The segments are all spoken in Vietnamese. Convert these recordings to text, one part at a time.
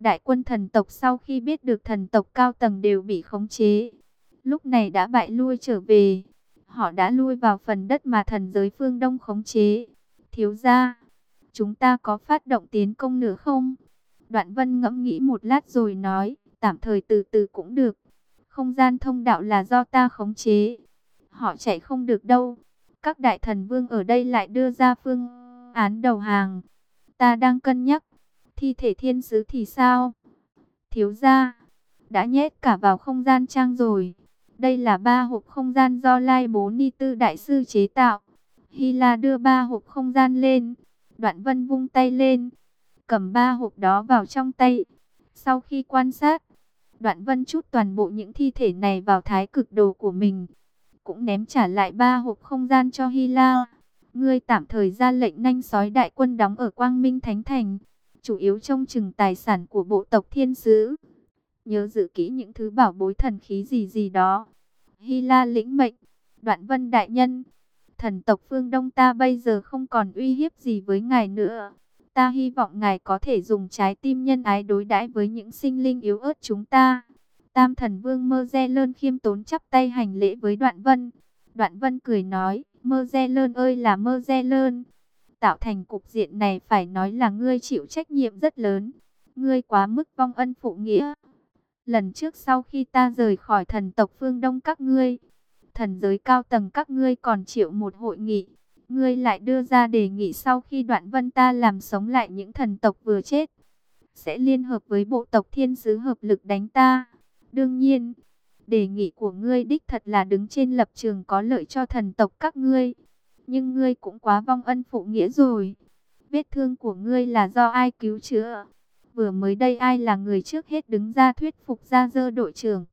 Đại quân thần tộc sau khi biết được thần tộc cao tầng đều bị khống chế, lúc này đã bại lui trở về. Họ đã lui vào phần đất mà thần giới phương Đông khống chế. Thiếu gia, chúng ta có phát động tiến công nữa không? Đoạn vân ngẫm nghĩ một lát rồi nói, tạm thời từ từ cũng được. Không gian thông đạo là do ta khống chế. Họ chạy không được đâu. Các đại thần vương ở đây lại đưa ra phương án đầu hàng. Ta đang cân nhắc. Thi thể thiên sứ thì sao? Thiếu gia, đã nhét cả vào không gian trang rồi. Đây là ba hộp không gian do Lai Bố Ni Tư Đại Sư chế tạo. Hy La đưa ba hộp không gian lên. Đoạn vân vung tay lên. Cầm ba hộp đó vào trong tay. Sau khi quan sát, đoạn vân chút toàn bộ những thi thể này vào thái cực đồ của mình. Cũng ném trả lại ba hộp không gian cho Hy La. Ngươi tạm thời ra lệnh nhanh sói đại quân đóng ở Quang Minh Thánh Thành. Chủ yếu trông chừng tài sản của bộ tộc thiên sứ. Nhớ giữ kỹ những thứ bảo bối thần khí gì gì đó. Hy La lĩnh mệnh. Đoạn vân đại nhân. Thần tộc phương Đông ta bây giờ không còn uy hiếp gì với ngài nữa. Ta hy vọng ngài có thể dùng trái tim nhân ái đối đãi với những sinh linh yếu ớt chúng ta. Tam thần vương Mơ Re Lơn khiêm tốn chắp tay hành lễ với Đoạn Vân. Đoạn Vân cười nói, Mơ Re Lơn ơi là Mơ Re Lơn. Tạo thành cục diện này phải nói là ngươi chịu trách nhiệm rất lớn. Ngươi quá mức vong ân phụ nghĩa. Lần trước sau khi ta rời khỏi thần tộc phương Đông các ngươi, thần giới cao tầng các ngươi còn chịu một hội nghị. Ngươi lại đưa ra đề nghị sau khi đoạn vân ta làm sống lại những thần tộc vừa chết. Sẽ liên hợp với bộ tộc thiên sứ hợp lực đánh ta. Đương nhiên, đề nghị của ngươi đích thật là đứng trên lập trường có lợi cho thần tộc các ngươi. Nhưng ngươi cũng quá vong ân phụ nghĩa rồi. Vết thương của ngươi là do ai cứu chữa? Vừa mới đây ai là người trước hết đứng ra thuyết phục ra dơ đội trưởng?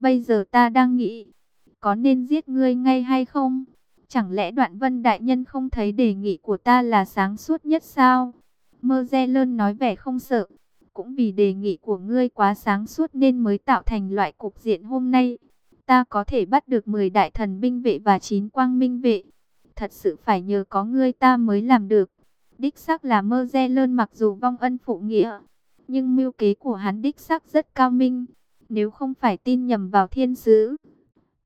Bây giờ ta đang nghĩ, có nên giết ngươi ngay hay không? Chẳng lẽ đoạn vân đại nhân không thấy đề nghị của ta là sáng suốt nhất sao? Mơ re Lơn nói vẻ không sợ. Cũng vì đề nghị của ngươi quá sáng suốt nên mới tạo thành loại cục diện hôm nay. Ta có thể bắt được 10 đại thần binh vệ và 9 quang minh vệ. Thật sự phải nhờ có ngươi ta mới làm được. Đích xác là mơ re Lơn mặc dù vong ân phụ nghĩa. Nhưng mưu kế của hắn đích xác rất cao minh. Nếu không phải tin nhầm vào thiên sứ,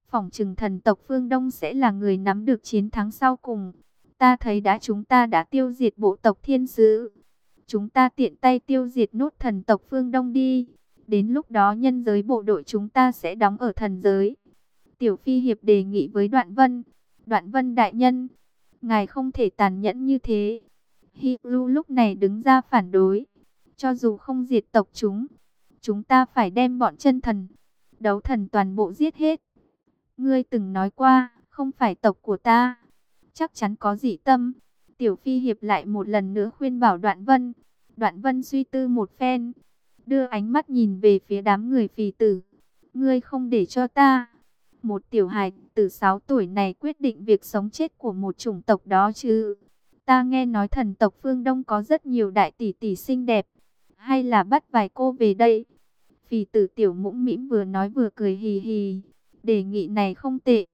phỏng trừng thần tộc phương Đông sẽ là người nắm được chiến thắng sau cùng. Ta thấy đã chúng ta đã tiêu diệt bộ tộc thiên sứ. Chúng ta tiện tay tiêu diệt nốt thần tộc phương Đông đi. Đến lúc đó nhân giới bộ đội chúng ta sẽ đóng ở thần giới. Tiểu Phi Hiệp đề nghị với Đoạn Vân. Đoạn Vân đại nhân, ngài không thể tàn nhẫn như thế. Hi Lu lúc này đứng ra phản đối. Cho dù không diệt tộc chúng, chúng ta phải đem bọn chân thần, đấu thần toàn bộ giết hết. Ngươi từng nói qua, không phải tộc của ta. Chắc chắn có dị tâm. Tiểu Phi Hiệp lại một lần nữa khuyên bảo Đoạn Vân. Đoạn Vân suy tư một phen. Đưa ánh mắt nhìn về phía đám người phì tử. Ngươi không để cho ta. Một tiểu hài từ 6 tuổi này quyết định việc sống chết của một chủng tộc đó chứ. Ta nghe nói thần tộc phương Đông có rất nhiều đại tỷ tỷ xinh đẹp. Hay là bắt vài cô về đây. Phì tử tiểu mũm mĩm vừa nói vừa cười hì hì. Đề nghị này không tệ.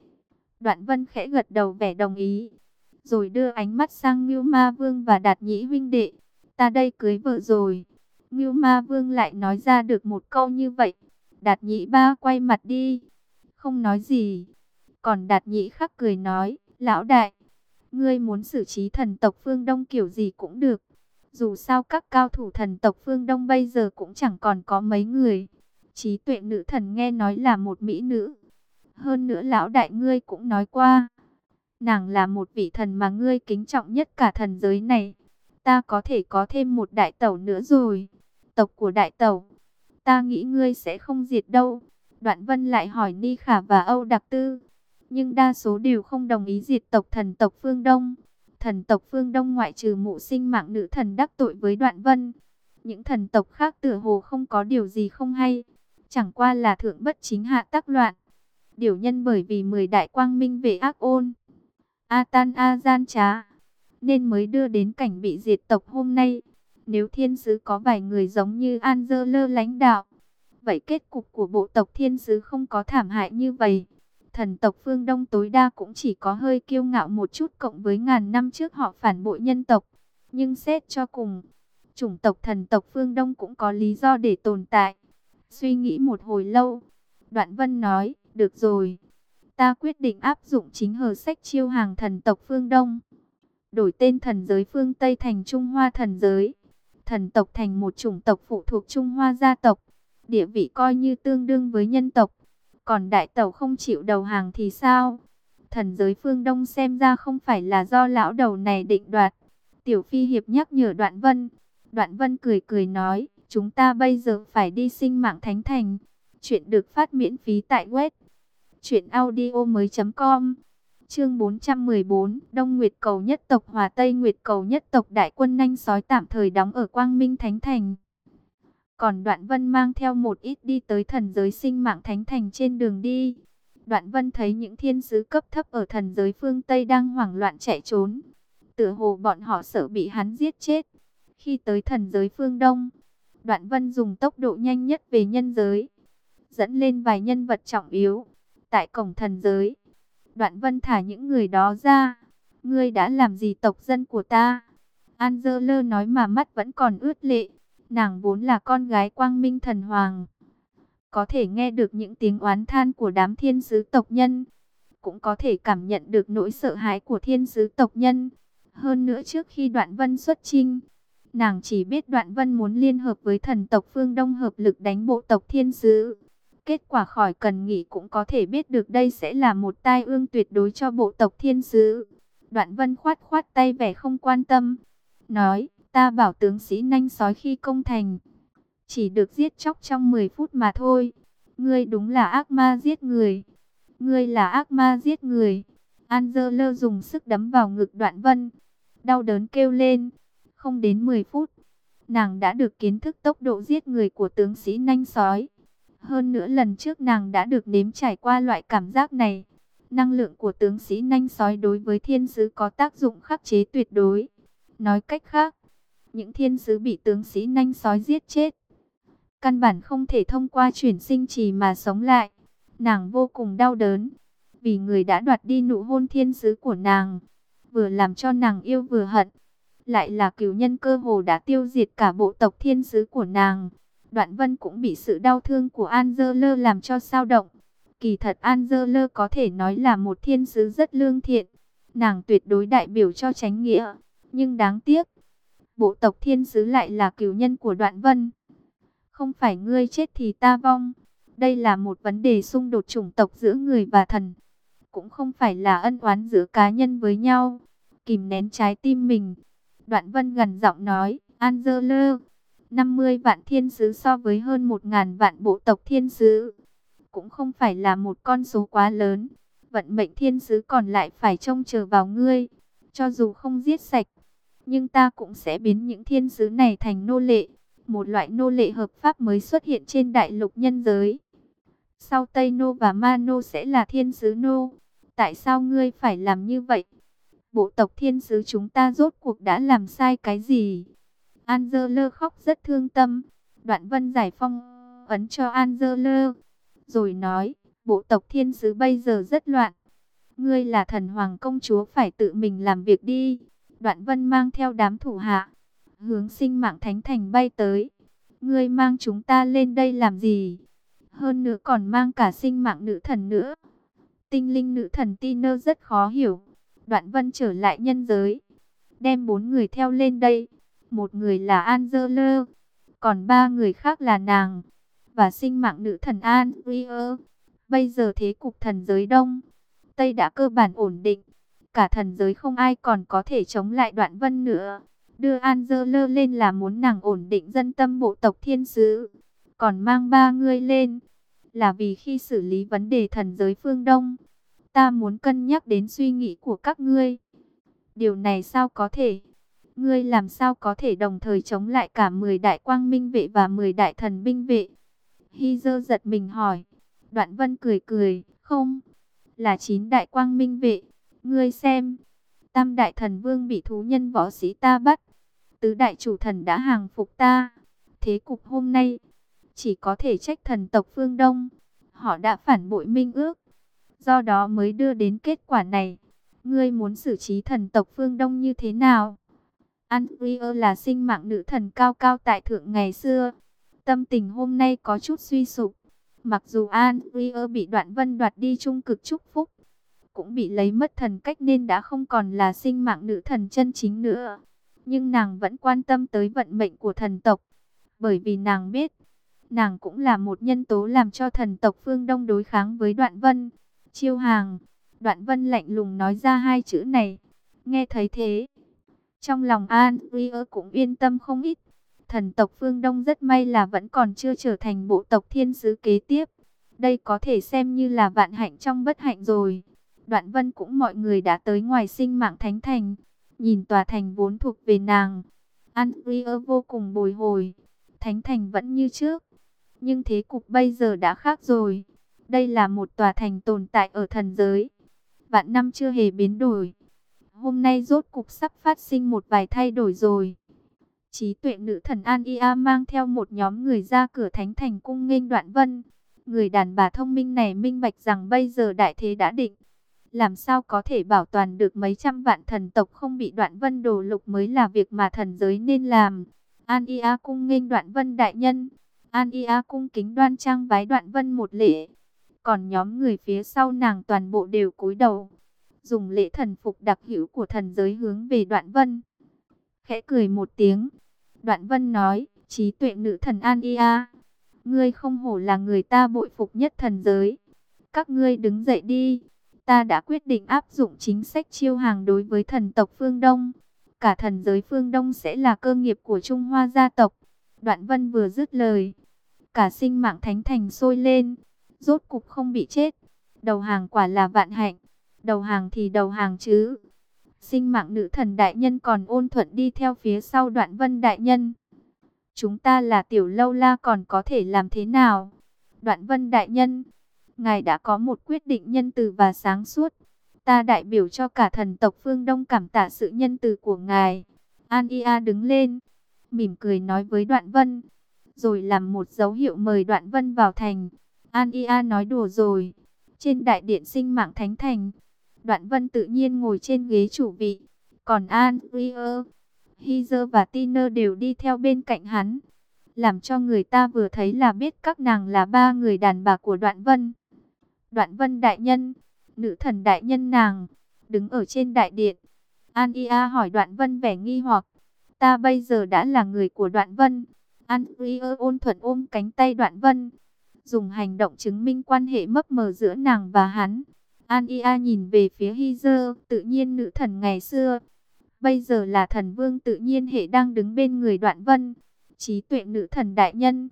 Đoạn vân khẽ gật đầu vẻ đồng ý. Rồi đưa ánh mắt sang Ngưu Ma Vương và Đạt Nhĩ Vinh Đệ. Ta đây cưới vợ rồi. Ngưu Ma Vương lại nói ra được một câu như vậy. Đạt Nhĩ Ba quay mặt đi. Không nói gì. Còn Đạt Nhĩ khắc cười nói. Lão đại. Ngươi muốn xử trí thần tộc phương Đông kiểu gì cũng được. Dù sao các cao thủ thần tộc phương Đông bây giờ cũng chẳng còn có mấy người. Trí tuệ nữ thần nghe nói là một mỹ nữ. Hơn nữa lão đại ngươi cũng nói qua, nàng là một vị thần mà ngươi kính trọng nhất cả thần giới này. Ta có thể có thêm một đại tẩu nữa rồi. Tộc của đại tẩu, ta nghĩ ngươi sẽ không diệt đâu. Đoạn vân lại hỏi Ni Khả và Âu Đặc Tư. Nhưng đa số đều không đồng ý diệt tộc thần tộc phương Đông. Thần tộc phương Đông ngoại trừ mụ sinh mạng nữ thần đắc tội với đoạn vân. Những thần tộc khác tựa hồ không có điều gì không hay. Chẳng qua là thượng bất chính hạ tác loạn điều nhân bởi vì 10 đại quang minh về ác ôn. A Tan A gian trá, nên mới đưa đến cảnh bị diệt tộc hôm nay. Nếu thiên sứ có vài người giống như An Dơ Lơ lãnh đạo, vậy kết cục của bộ tộc thiên sứ không có thảm hại như vậy. Thần tộc phương Đông tối đa cũng chỉ có hơi kiêu ngạo một chút cộng với ngàn năm trước họ phản bội nhân tộc. Nhưng xét cho cùng, chủng tộc thần tộc phương Đông cũng có lý do để tồn tại. Suy nghĩ một hồi lâu, Đoạn Vân nói, được rồi, ta quyết định áp dụng chính hờ sách chiêu hàng thần tộc phương Đông. Đổi tên thần giới phương Tây thành Trung Hoa thần giới. Thần tộc thành một chủng tộc phụ thuộc Trung Hoa gia tộc. Địa vị coi như tương đương với nhân tộc. Còn đại tẩu không chịu đầu hàng thì sao? Thần giới phương Đông xem ra không phải là do lão đầu này định đoạt. Tiểu Phi Hiệp nhắc nhở Đoạn Vân. Đoạn Vân cười cười nói, chúng ta bây giờ phải đi sinh mạng thánh thành. Chuyện được phát miễn phí tại web. Chuyện audio mới com Chương 414, Đông Nguyệt Cầu nhất tộc Hòa Tây Nguyệt Cầu nhất tộc đại quân nhanh sói tạm thời đóng ở Quang Minh Thánh Thành. Còn Đoạn Vân mang theo một ít đi tới thần giới sinh mạng Thánh Thành trên đường đi. Đoạn Vân thấy những thiên sứ cấp thấp ở thần giới phương Tây đang hoảng loạn chạy trốn. Tựa hồ bọn họ sợ bị hắn giết chết. Khi tới thần giới phương Đông, Đoạn Vân dùng tốc độ nhanh nhất về nhân giới. Dẫn lên vài nhân vật trọng yếu. Tại cổng thần giới, Đoạn Vân thả những người đó ra. Ngươi đã làm gì tộc dân của ta? Angela nói mà mắt vẫn còn ướt lệ. Nàng vốn là con gái quang minh thần hoàng. Có thể nghe được những tiếng oán than của đám thiên sứ tộc nhân. Cũng có thể cảm nhận được nỗi sợ hãi của thiên sứ tộc nhân. Hơn nữa trước khi đoạn vân xuất chinh, nàng chỉ biết đoạn vân muốn liên hợp với thần tộc phương Đông hợp lực đánh bộ tộc thiên sứ. Kết quả khỏi cần nghĩ cũng có thể biết được đây sẽ là một tai ương tuyệt đối cho bộ tộc thiên sứ. Đoạn vân khoát khoát tay vẻ không quan tâm. Nói, ta bảo tướng sĩ nanh sói khi công thành. Chỉ được giết chóc trong 10 phút mà thôi. Ngươi đúng là ác ma giết người. Ngươi là ác ma giết người. Angela dùng sức đấm vào ngực đoạn vân. Đau đớn kêu lên. Không đến 10 phút. Nàng đã được kiến thức tốc độ giết người của tướng sĩ nanh sói. Hơn nữa lần trước nàng đã được nếm trải qua loại cảm giác này. Năng lượng của tướng sĩ nanh sói đối với thiên sứ có tác dụng khắc chế tuyệt đối. Nói cách khác, những thiên sứ bị tướng sĩ nanh sói giết chết. Căn bản không thể thông qua chuyển sinh trì mà sống lại. Nàng vô cùng đau đớn. Vì người đã đoạt đi nụ hôn thiên sứ của nàng. Vừa làm cho nàng yêu vừa hận. Lại là cửu nhân cơ hồ đã tiêu diệt cả bộ tộc thiên sứ của nàng. Đoạn Vân cũng bị sự đau thương của Angela làm cho sao động. Kỳ thật Angela có thể nói là một thiên sứ rất lương thiện. Nàng tuyệt đối đại biểu cho tránh nghĩa. Nhưng đáng tiếc, bộ tộc thiên sứ lại là cửu nhân của Đoạn Vân. Không phải ngươi chết thì ta vong. Đây là một vấn đề xung đột chủng tộc giữa người và thần. Cũng không phải là ân oán giữa cá nhân với nhau. Kìm nén trái tim mình. Đoạn Vân gần giọng nói, Angela 50 vạn thiên sứ so với hơn 1.000 vạn bộ tộc thiên sứ. Cũng không phải là một con số quá lớn. Vận mệnh thiên sứ còn lại phải trông chờ vào ngươi. Cho dù không giết sạch, nhưng ta cũng sẽ biến những thiên sứ này thành nô lệ. Một loại nô lệ hợp pháp mới xuất hiện trên đại lục nhân giới. Sau Tây Nô và Ma Nô sẽ là thiên sứ Nô. Tại sao ngươi phải làm như vậy? Bộ tộc thiên sứ chúng ta rốt cuộc đã làm sai cái gì? Angela khóc rất thương tâm. Đoạn vân giải phong ấn cho Angela. Rồi nói, bộ tộc thiên sứ bây giờ rất loạn. Ngươi là thần hoàng công chúa phải tự mình làm việc đi. Đoạn vân mang theo đám thủ hạ. Hướng sinh mạng thánh thành bay tới. Ngươi mang chúng ta lên đây làm gì? Hơn nữa còn mang cả sinh mạng nữ thần nữa. Tinh linh nữ thần Tino rất khó hiểu. Đoạn vân trở lại nhân giới. Đem bốn người theo lên đây một người là Angela, còn ba người khác là nàng, và sinh mạng nữ thần Andrea. Bây giờ thế cục thần giới đông, Tây đã cơ bản ổn định, cả thần giới không ai còn có thể chống lại đoạn vân nữa. Đưa Angela lên là muốn nàng ổn định dân tâm bộ tộc thiên sứ, còn mang ba người lên là vì khi xử lý vấn đề thần giới phương Đông, ta muốn cân nhắc đến suy nghĩ của các ngươi. Điều này sao có thể? Ngươi làm sao có thể đồng thời chống lại cả 10 đại quang minh vệ và 10 đại thần binh vệ? Hy dơ giật mình hỏi. Đoạn vân cười cười, không, là 9 đại quang minh vệ. Ngươi xem, tam đại thần vương bị thú nhân võ sĩ ta bắt. Tứ đại chủ thần đã hàng phục ta. Thế cục hôm nay, chỉ có thể trách thần tộc phương Đông. Họ đã phản bội minh ước. Do đó mới đưa đến kết quả này. Ngươi muốn xử trí thần tộc phương Đông như thế nào? Anrier là sinh mạng nữ thần cao cao tại thượng ngày xưa. Tâm tình hôm nay có chút suy sụp. Mặc dù Anrier bị đoạn vân đoạt đi trung cực chúc phúc, cũng bị lấy mất thần cách nên đã không còn là sinh mạng nữ thần chân chính nữa. Nhưng nàng vẫn quan tâm tới vận mệnh của thần tộc. Bởi vì nàng biết, nàng cũng là một nhân tố làm cho thần tộc phương Đông đối kháng với đoạn vân. Chiêu hàng, đoạn vân lạnh lùng nói ra hai chữ này. Nghe thấy thế, trong lòng An Rier cũng yên tâm không ít. Thần tộc phương Đông rất may là vẫn còn chưa trở thành bộ tộc thiên sứ kế tiếp. Đây có thể xem như là vạn hạnh trong bất hạnh rồi. Đoạn vân cũng mọi người đã tới ngoài sinh mạng thánh thành. Nhìn tòa thành vốn thuộc về nàng. An vô cùng bồi hồi. Thánh thành vẫn như trước. Nhưng thế cục bây giờ đã khác rồi. Đây là một tòa thành tồn tại ở thần giới. Vạn năm chưa hề biến đổi. Hôm nay rốt cục sắp phát sinh một vài thay đổi rồi. Trí tuệ nữ thần An Ia mang theo một nhóm người ra cửa thánh thành cung nghênh đoạn vân. Người đàn bà thông minh này minh bạch rằng bây giờ đại thế đã định. Làm sao có thể bảo toàn được mấy trăm vạn thần tộc không bị đoạn vân đồ lục mới là việc mà thần giới nên làm. An Ia cung nghênh đoạn vân đại nhân. An Ia cung kính đoan trang vái đoạn vân một lễ. Còn nhóm người phía sau nàng toàn bộ đều cúi đầu. Dùng lễ thần phục đặc hữu của thần giới hướng về đoạn vân. Khẽ cười một tiếng. Đoạn vân nói, trí tuệ nữ thần An Ia. Ngươi không hổ là người ta bội phục nhất thần giới. Các ngươi đứng dậy đi. Ta đã quyết định áp dụng chính sách chiêu hàng đối với thần tộc phương Đông. Cả thần giới phương Đông sẽ là cơ nghiệp của Trung Hoa gia tộc. Đoạn vân vừa dứt lời. Cả sinh mạng thánh thành sôi lên. Rốt cục không bị chết. Đầu hàng quả là vạn hạnh. Đầu hàng thì đầu hàng chứ. Sinh mạng nữ thần đại nhân còn ôn thuận đi theo phía sau đoạn vân đại nhân. Chúng ta là tiểu lâu la còn có thể làm thế nào? Đoạn vân đại nhân, ngài đã có một quyết định nhân từ và sáng suốt. Ta đại biểu cho cả thần tộc phương Đông cảm tạ sự nhân từ của ngài. An Ia đứng lên, mỉm cười nói với đoạn vân, rồi làm một dấu hiệu mời đoạn vân vào thành. An Ia nói đùa rồi. Trên đại điện sinh mạng thánh thành, đoạn vân tự nhiên ngồi trên ghế chủ vị. Còn An, Ia, Hizer và Tiner đều đi theo bên cạnh hắn. Làm cho người ta vừa thấy là biết các nàng là ba người đàn bà của đoạn vân. Đoạn vân đại nhân, nữ thần đại nhân nàng, đứng ở trên đại điện. An Ia hỏi đoạn vân vẻ nghi hoặc. Ta bây giờ đã là người của đoạn vân. An Ia ôn thuận ôm cánh tay đoạn vân. Dùng hành động chứng minh quan hệ mấp mờ giữa nàng và hắn. An Ia nhìn về phía Hizer, tự nhiên nữ thần ngày xưa. Bây giờ là thần vương tự nhiên hệ đang đứng bên người đoạn vân. Trí tuệ nữ thần đại nhân.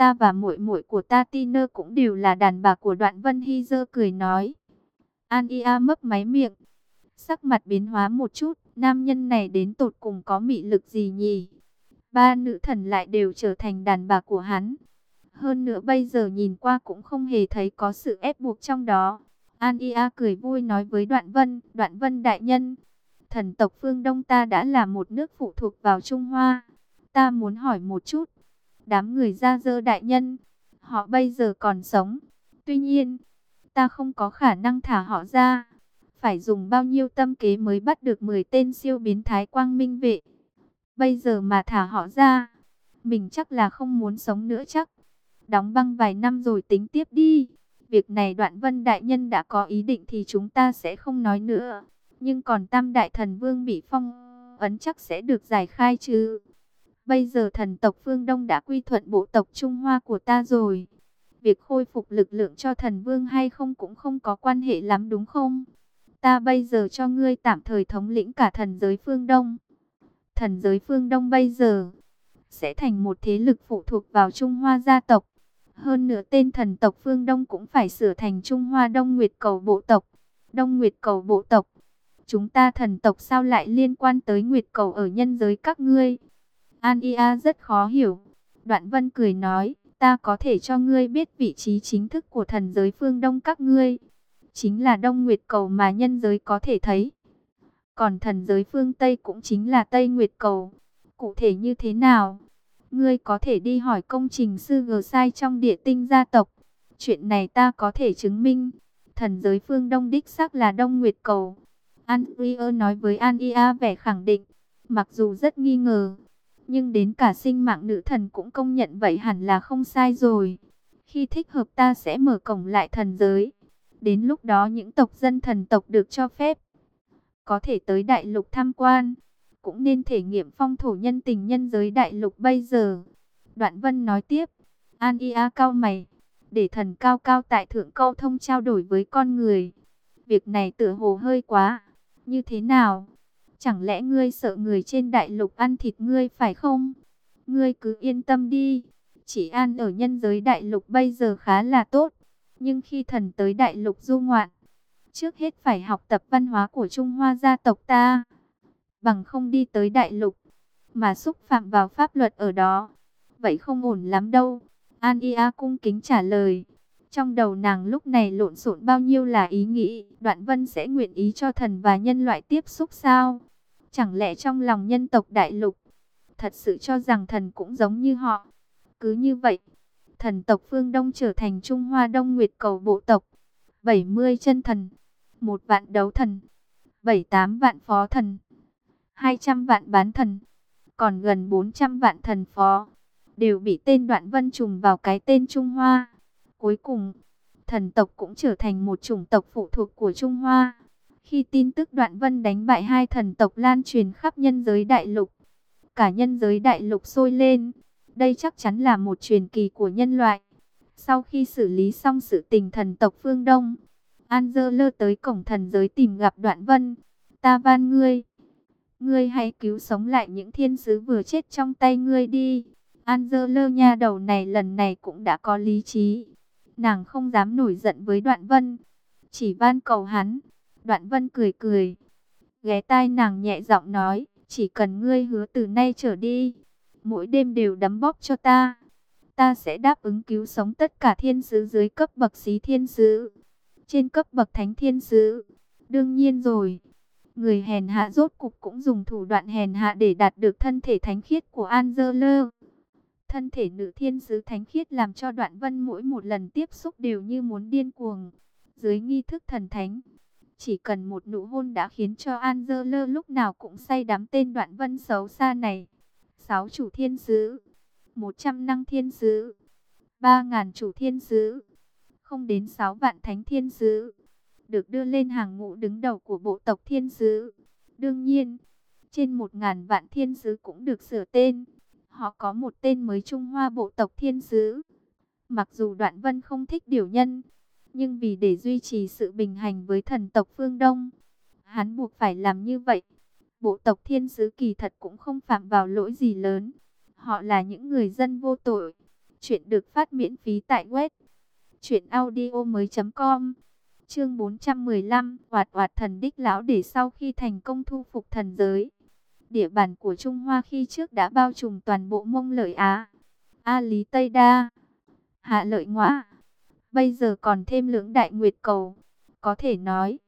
Ta và muội muội của ta Tiner cũng đều là đàn bà của đoạn vân Hizer cười nói. An Ia mấp máy miệng. Sắc mặt biến hóa một chút. Nam nhân này đến tột cùng có mị lực gì nhỉ? Ba nữ thần lại đều trở thành đàn bà của hắn. Hơn nữa bây giờ nhìn qua cũng không hề thấy có sự ép buộc trong đó. An Ia cười vui nói với Đoạn Vân, Đoạn Vân đại nhân, thần tộc phương Đông ta đã là một nước phụ thuộc vào Trung Hoa. Ta muốn hỏi một chút, đám người ra dơ đại nhân, họ bây giờ còn sống. Tuy nhiên, ta không có khả năng thả họ ra. Phải dùng bao nhiêu tâm kế mới bắt được 10 tên siêu biến thái quang minh vệ. Bây giờ mà thả họ ra, mình chắc là không muốn sống nữa chắc. Đóng băng vài năm rồi tính tiếp đi. Việc này đoạn vân đại nhân đã có ý định thì chúng ta sẽ không nói nữa. Nhưng còn tam đại thần vương bị phong ấn chắc sẽ được giải khai chứ. Bây giờ thần tộc phương Đông đã quy thuận bộ tộc Trung Hoa của ta rồi. Việc khôi phục lực lượng cho thần vương hay không cũng không có quan hệ lắm đúng không? Ta bây giờ cho ngươi tạm thời thống lĩnh cả thần giới phương Đông. Thần giới phương Đông bây giờ sẽ thành một thế lực phụ thuộc vào Trung Hoa gia tộc. Hơn nữa tên thần tộc phương Đông cũng phải sửa thành Trung Hoa Đông Nguyệt Cầu Bộ tộc. Đông Nguyệt Cầu Bộ tộc. Chúng ta thần tộc sao lại liên quan tới Nguyệt Cầu ở nhân giới các ngươi? An Ia rất khó hiểu. Đoạn Vân cười nói, ta có thể cho ngươi biết vị trí chính thức của thần giới phương Đông các ngươi. Chính là Đông Nguyệt Cầu mà nhân giới có thể thấy. Còn thần giới phương Tây cũng chính là Tây Nguyệt Cầu. Cụ thể như thế nào? Ngươi có thể đi hỏi công trình sư gờ sai trong địa tinh gia tộc. Chuyện này ta có thể chứng minh. Thần giới phương Đông đích xác là Đông Nguyệt Cầu. An Rier nói với An Ia vẻ khẳng định. Mặc dù rất nghi ngờ, nhưng đến cả sinh mạng nữ thần cũng công nhận vậy hẳn là không sai rồi. Khi thích hợp ta sẽ mở cổng lại thần giới. Đến lúc đó những tộc dân thần tộc được cho phép có thể tới đại lục tham quan, cũng nên thể nghiệm phong thổ nhân tình nhân giới đại lục bây giờ. Đoạn Vân nói tiếp, An Ia cao mày, để thần cao cao tại thượng câu thông trao đổi với con người. Việc này tựa hồ hơi quá, như thế nào? Chẳng lẽ ngươi sợ người trên đại lục ăn thịt ngươi phải không? Ngươi cứ yên tâm đi, chỉ an ở nhân giới đại lục bây giờ khá là tốt. Nhưng khi thần tới đại lục du ngoạn, trước hết phải học tập văn hóa của Trung Hoa gia tộc ta. Bằng không đi tới đại lục, mà xúc phạm vào pháp luật ở đó. Vậy không ổn lắm đâu. An Ia cung kính trả lời. Trong đầu nàng lúc này lộn xộn bao nhiêu là ý nghĩ, Đoạn Vân sẽ nguyện ý cho thần và nhân loại tiếp xúc sao? Chẳng lẽ trong lòng nhân tộc đại lục, thật sự cho rằng thần cũng giống như họ? Cứ như vậy, thần tộc phương Đông trở thành Trung Hoa Đông Nguyệt cầu bộ tộc, 70 chân thần, một vạn đấu thần, 78 vạn phó thần, 200 vạn bán thần, còn gần 400 vạn thần phó, đều bị tên Đoạn Vân trùng vào cái tên Trung Hoa. Cuối cùng, thần tộc cũng trở thành một chủng tộc phụ thuộc của Trung Hoa. Khi tin tức Đoạn Vân đánh bại hai thần tộc lan truyền khắp nhân giới đại lục, cả nhân giới đại lục sôi lên. Đây chắc chắn là một truyền kỳ của nhân loại. Sau khi xử lý xong sự tình thần tộc phương Đông, An Dơ lơ tới cổng thần giới tìm gặp Đoạn Vân. Ta van ngươi, ngươi hãy cứu sống lại những thiên sứ vừa chết trong tay ngươi đi. An Dơ lơ nha đầu này lần này cũng đã có lý trí. Nàng không dám nổi giận với Đoạn Vân, chỉ van cầu hắn. Đoạn Vân cười cười, ghé tai nàng nhẹ giọng nói, chỉ cần ngươi hứa từ nay trở đi, mỗi đêm đều đấm bóp cho ta. Ta sẽ đáp ứng cứu sống tất cả thiên sứ dưới cấp bậc xí thiên sứ, trên cấp bậc thánh thiên sứ. Đương nhiên rồi, người hèn hạ rốt cục cũng dùng thủ đoạn hèn hạ để đạt được thân thể thánh khiết của Angela. Thân thể nữ thiên sứ thánh khiết làm cho đoạn vân mỗi một lần tiếp xúc đều như muốn điên cuồng. Dưới nghi thức thần thánh, chỉ cần một nụ hôn đã khiến cho Angela lúc nào cũng say đắm tên đoạn vân xấu xa này. Sáu chủ thiên sứ, một trăm năng thiên sứ, ba ngàn chủ thiên sứ, không đến sáu vạn thánh thiên sứ, được đưa lên hàng ngũ đứng đầu của bộ tộc thiên sứ. Đương nhiên, trên một ngàn vạn thiên sứ cũng được sửa tên. Họ có một tên mới Trung Hoa bộ tộc thiên sứ. Mặc dù Đoạn Vân không thích điều nhân, nhưng vì để duy trì sự bình hành với thần tộc phương Đông, hắn buộc phải làm như vậy. Bộ tộc thiên sứ kỳ thật cũng không phạm vào lỗi gì lớn. Họ là những người dân vô tội. Chuyện được phát miễn phí tại web truyệnaudiomoi.com. Chương 415, Oạt Oạt thần đích lão để sau khi thành công thu phục thần giới. Địa bàn của Trung Hoa khi trước đã bao trùm toàn bộ Mông Lợi Á, A Lý Tây Đa, Hạ Lợi Ngoã. Bây giờ còn thêm lưỡng đại nguyệt cầu. Có thể nói,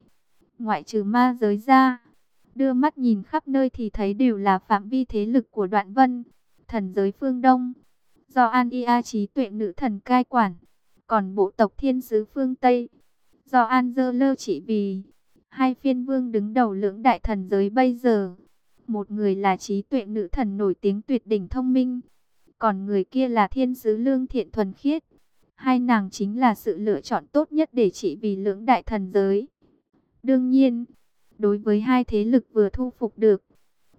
ngoại trừ ma giới ra, đưa mắt nhìn khắp nơi thì thấy đều là phạm vi thế lực của đoạn vân, thần giới phương Đông. Do An Ia trí tuệ nữ thần cai quản, còn bộ tộc thiên sứ phương Tây, do An Dơ Lơ chỉ vì hai phiên vương đứng đầu lưỡng đại thần giới bây giờ. Một người là trí tuệ nữ thần nổi tiếng tuyệt đỉnh thông minh, còn người kia là thiên sứ lương thiện thuần khiết. Hai nàng chính là sự lựa chọn tốt nhất để trị vì lưỡng đại thần giới. Đương nhiên, đối với hai thế lực vừa thu phục được,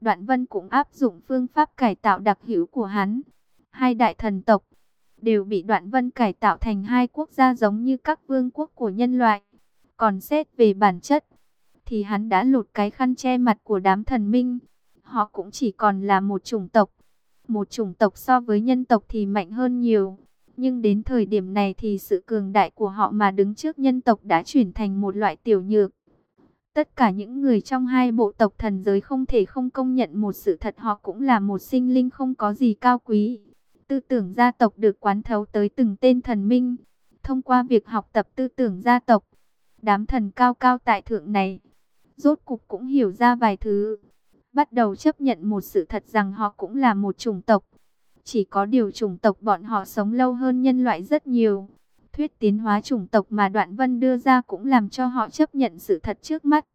Đoạn Vân cũng áp dụng phương pháp cải tạo đặc hữu của hắn. Hai đại thần tộc đều bị Đoạn Vân cải tạo thành hai quốc gia giống như các vương quốc của nhân loại. Còn xét về bản chất, thì hắn đã lột cái khăn che mặt của đám thần minh. Họ cũng chỉ còn là một chủng tộc. Một chủng tộc so với nhân tộc thì mạnh hơn nhiều. Nhưng đến thời điểm này thì sự cường đại của họ mà đứng trước nhân tộc đã chuyển thành một loại tiểu nhược. Tất cả những người trong hai bộ tộc thần giới không thể không công nhận một sự thật họ cũng là một sinh linh không có gì cao quý. Tư tưởng gia tộc được quán thấu tới từng tên thần minh. Thông qua việc học tập tư tưởng gia tộc, đám thần cao cao tại thượng này, rốt cục cũng hiểu ra vài thứ. Bắt đầu chấp nhận một sự thật rằng họ cũng là một chủng tộc. Chỉ có điều chủng tộc bọn họ sống lâu hơn nhân loại rất nhiều. Thuyết tiến hóa chủng tộc mà Đoạn Vân đưa ra cũng làm cho họ chấp nhận sự thật trước mắt.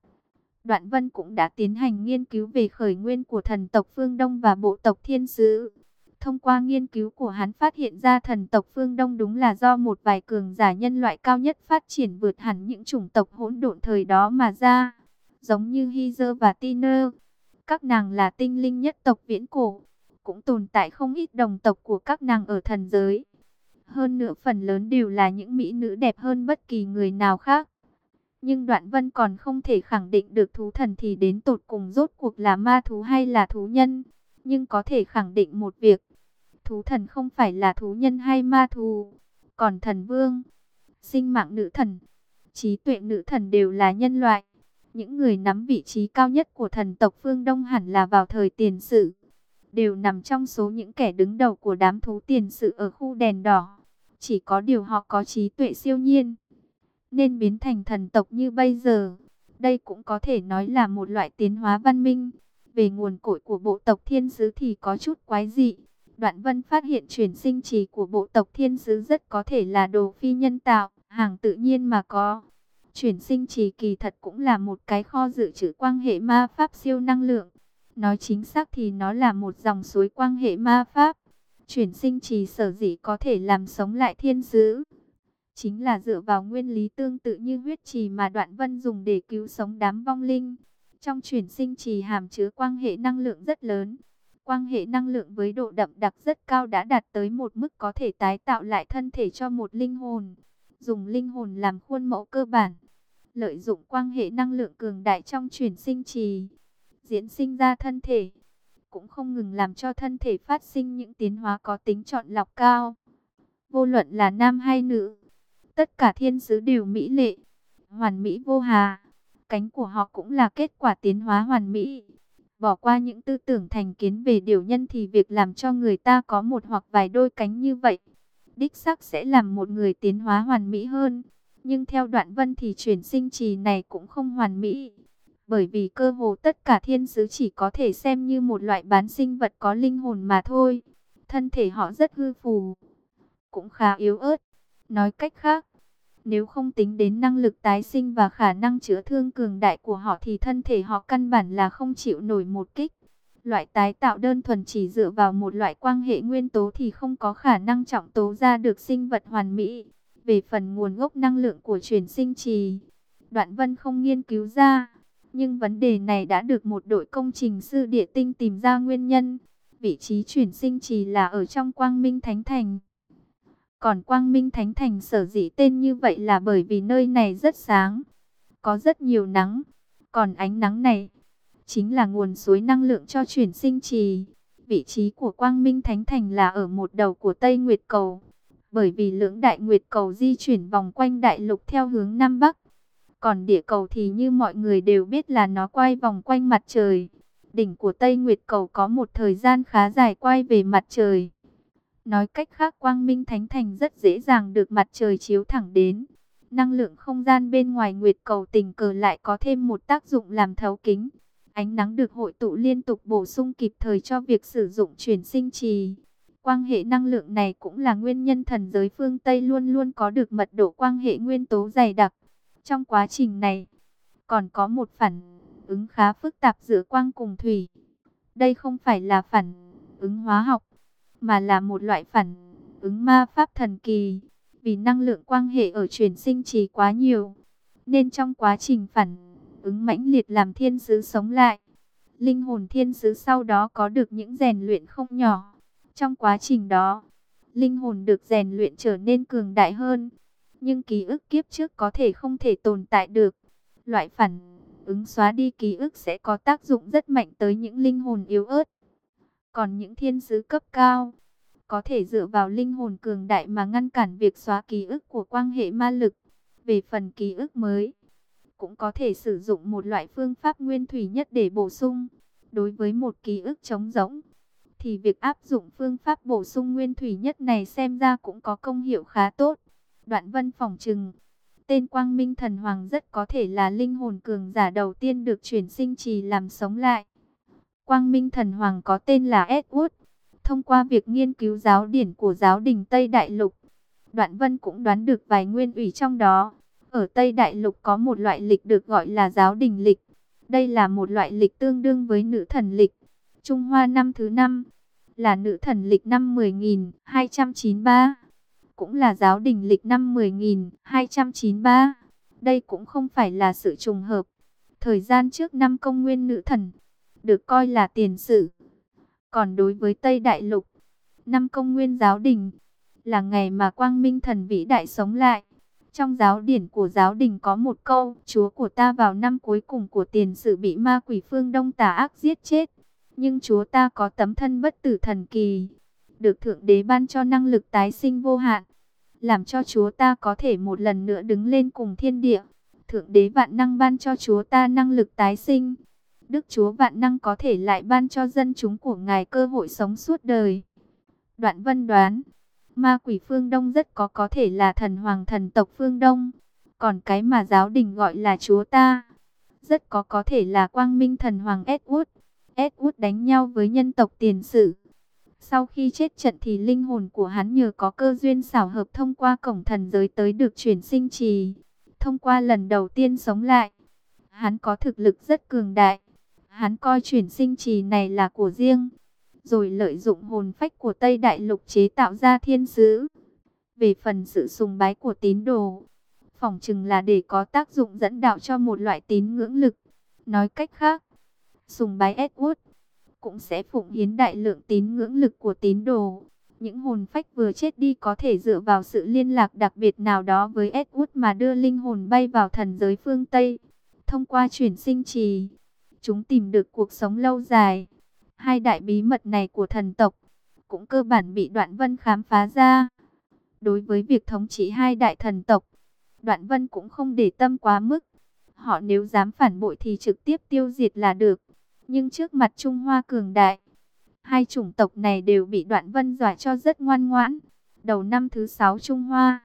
Đoạn Vân cũng đã tiến hành nghiên cứu về khởi nguyên của thần tộc Phương Đông và bộ tộc Thiên Sứ. Thông qua nghiên cứu của hắn phát hiện ra thần tộc Phương Đông đúng là do một vài cường giả nhân loại cao nhất phát triển vượt hẳn những chủng tộc hỗn độn thời đó mà ra. Giống như Hyzer và Tiner, các nàng là tinh linh nhất tộc viễn cổ, cũng tồn tại không ít đồng tộc của các nàng ở thần giới. Hơn nữa phần lớn đều là những mỹ nữ đẹp hơn bất kỳ người nào khác. Nhưng Đoạn Vân còn không thể khẳng định được thú thần thì đến tột cùng rốt cuộc là ma thú hay là thú nhân. Nhưng có thể khẳng định một việc, thú thần không phải là thú nhân hay ma thú, còn thần vương, sinh mạng nữ thần, trí tuệ nữ thần đều là nhân loại. Những người nắm vị trí cao nhất của thần tộc phương Đông hẳn là vào thời tiền sử, đều nằm trong số những kẻ đứng đầu của đám thú tiền sự ở khu đèn đỏ. Chỉ có điều họ có trí tuệ siêu nhiên, nên biến thành thần tộc như bây giờ. Đây cũng có thể nói là một loại tiến hóa văn minh. Về nguồn cội của bộ tộc thiên sứ thì có chút quái dị. Đoạn vân phát hiện chuyển sinh trì của bộ tộc thiên sứ rất có thể là đồ phi nhân tạo, hàng tự nhiên mà có. Chuyển sinh trì kỳ thật cũng là một cái kho dự trữ quang hệ ma pháp siêu năng lượng. Nói chính xác thì nó là một dòng suối quang hệ ma pháp. Chuyển sinh trì sở dĩ có thể làm sống lại thiên sứ. Chính là dựa vào nguyên lý tương tự như huyết trì mà đoạn vân dùng để cứu sống đám vong linh. Trong chuyển sinh trì hàm chứa quang hệ năng lượng rất lớn. Quang hệ năng lượng với độ đậm đặc rất cao đã đạt tới một mức có thể tái tạo lại thân thể cho một linh hồn. Dùng linh hồn làm khuôn mẫu cơ bản. Lợi dụng quang hệ năng lượng cường đại trong chuyển sinh trì. Diễn sinh ra thân thể. Cũng không ngừng làm cho thân thể phát sinh những tiến hóa có tính chọn lọc cao. Vô luận là nam hay nữ. Tất cả thiên sứ đều mỹ lệ. Hoàn mỹ vô hà. Cánh của họ cũng là kết quả tiến hóa hoàn mỹ. Bỏ qua những tư tưởng thành kiến về điều nhân thì việc làm cho người ta có một hoặc vài đôi cánh như vậy, đích xác sẽ làm một người tiến hóa hoàn mỹ hơn. Nhưng theo đoạn vân thì chuyển sinh trì này cũng không hoàn mỹ. Bởi vì cơ hồ tất cả thiên sứ chỉ có thể xem như một loại bán sinh vật có linh hồn mà thôi. Thân thể họ rất hư phù, cũng khá yếu ớt. Nói cách khác, nếu không tính đến năng lực tái sinh và khả năng chữa thương cường đại của họ thì thân thể họ căn bản là không chịu nổi một kích. Loại tái tạo đơn thuần chỉ dựa vào một loại quan hệ nguyên tố thì không có khả năng trọng tố ra được sinh vật hoàn mỹ. Về phần nguồn gốc năng lượng của truyền sinh trì, Đoạn Vân không nghiên cứu ra. Nhưng vấn đề này đã được một đội công trình sư địa tinh tìm ra nguyên nhân. Vị trí chuyển sinh trì là ở trong Quang Minh Thánh Thành. Còn Quang Minh Thánh Thành sở dĩ tên như vậy là bởi vì nơi này rất sáng, có rất nhiều nắng. Còn ánh nắng này chính là nguồn suối năng lượng cho chuyển sinh trì. Vị trí của Quang Minh Thánh Thành là ở một đầu của Tây Nguyệt Cầu. Bởi vì lưỡng đại Nguyệt Cầu di chuyển vòng quanh đại lục theo hướng Nam Bắc. Còn địa cầu thì như mọi người đều biết là nó quay vòng quanh mặt trời. Đỉnh của Tây Nguyệt Cầu có một thời gian khá dài quay về mặt trời. Nói cách khác, quang minh thánh thành rất dễ dàng được mặt trời chiếu thẳng đến. Năng lượng không gian bên ngoài nguyệt cầu tình cờ lại có thêm một tác dụng làm thấu kính. Ánh nắng được hội tụ liên tục bổ sung kịp thời cho việc sử dụng chuyển sinh trì. Quang hệ năng lượng này cũng là nguyên nhân thần giới phương Tây luôn luôn có được mật độ quang hệ nguyên tố dày đặc. Trong quá trình này, còn có một phản ứng khá phức tạp giữa quang cùng thủy. Đây không phải là phản ứng hóa học, mà là một loại phản ứng ma pháp thần kỳ. Vì năng lượng quang hệ ở truyền sinh trì quá nhiều, nên trong quá trình phản ứng mãnh liệt làm thiên sứ sống lại. Linh hồn thiên sứ sau đó có được những rèn luyện không nhỏ. Trong quá trình đó, linh hồn được rèn luyện trở nên cường đại hơn. Nhưng ký ức kiếp trước có thể không thể tồn tại được. Loại phản ứng xóa đi ký ức sẽ có tác dụng rất mạnh tới những linh hồn yếu ớt. Còn những thiên sứ cấp cao, có thể dựa vào linh hồn cường đại mà ngăn cản việc xóa ký ức của quan hệ ma lực. Về phần ký ức mới, cũng có thể sử dụng một loại phương pháp nguyên thủy nhất để bổ sung. Đối với một ký ức trống rỗng, thì việc áp dụng phương pháp bổ sung nguyên thủy nhất này xem ra cũng có công hiệu khá tốt. Đoạn vân phòng trừng, tên Quang Minh Thần Hoàng rất có thể là linh hồn cường giả đầu tiên được chuyển sinh trì làm sống lại. Quang Minh Thần Hoàng có tên là Edward. Thông qua việc nghiên cứu giáo điển của giáo đình Tây Đại Lục, Đoạn Vân cũng đoán được vài nguyên ủy trong đó. Ở Tây Đại Lục có một loại lịch được gọi là giáo đình lịch. Đây là một loại lịch tương đương với nữ thần lịch. Trung Hoa năm thứ năm là nữ thần lịch năm 10.293, cũng là giáo đình lịch năm 10.293. Đây cũng không phải là sự trùng hợp. Thời gian trước năm công nguyên nữ thần, được coi là tiền sử. Còn đối với Tây Đại Lục, năm công nguyên giáo đình, là ngày mà quang minh thần vĩ đại sống lại. Trong giáo điển của giáo đình có một câu, Chúa của ta vào năm cuối cùng của tiền sử bị ma quỷ phương Đông tà ác giết chết. Nhưng Chúa ta có tấm thân bất tử thần kỳ, được Thượng Đế ban cho năng lực tái sinh vô hạn, làm cho Chúa ta có thể một lần nữa đứng lên cùng thiên địa. Thượng Đế vạn năng ban cho Chúa ta năng lực tái sinh. Đức Chúa vạn năng có thể lại ban cho dân chúng của Ngài cơ hội sống suốt đời. Đoạn vân đoán, ma quỷ phương Đông rất có có thể là thần hoàng thần tộc phương Đông. Còn cái mà giáo đình gọi là Chúa ta, rất có có thể là quang minh thần hoàng Edward. Edward đánh nhau với nhân tộc tiền sử. Sau khi chết trận thì linh hồn của hắn nhờ có cơ duyên xảo hợp thông qua cổng thần giới tới được chuyển sinh trì. Thông qua lần đầu tiên sống lại, hắn có thực lực rất cường đại. Hắn coi chuyển sinh trì này là của riêng, rồi lợi dụng hồn phách của Tây Đại Lục chế tạo ra thiên sứ. Về phần sự sùng bái của tín đồ, phỏng chừng là để có tác dụng dẫn đạo cho một loại tín ngưỡng lực. Nói cách khác, sùng bái Edward cũng sẽ phụng hiến đại lượng tín ngưỡng lực của tín đồ. Những hồn phách vừa chết đi có thể dựa vào sự liên lạc đặc biệt nào đó với Edward mà đưa linh hồn bay vào thần giới phương Tây. Thông qua chuyển sinh trì, chúng tìm được cuộc sống lâu dài. Hai đại bí mật này của thần tộc cũng cơ bản bị Đoạn Vân khám phá ra. Đối với việc thống trị hai đại thần tộc, Đoạn Vân cũng không để tâm quá mức. Họ nếu dám phản bội thì trực tiếp tiêu diệt là được. Nhưng trước mặt Trung Hoa cường đại, hai chủng tộc này đều bị Đoạn Vân dọa cho rất ngoan ngoãn. Đầu năm thứ sáu Trung Hoa,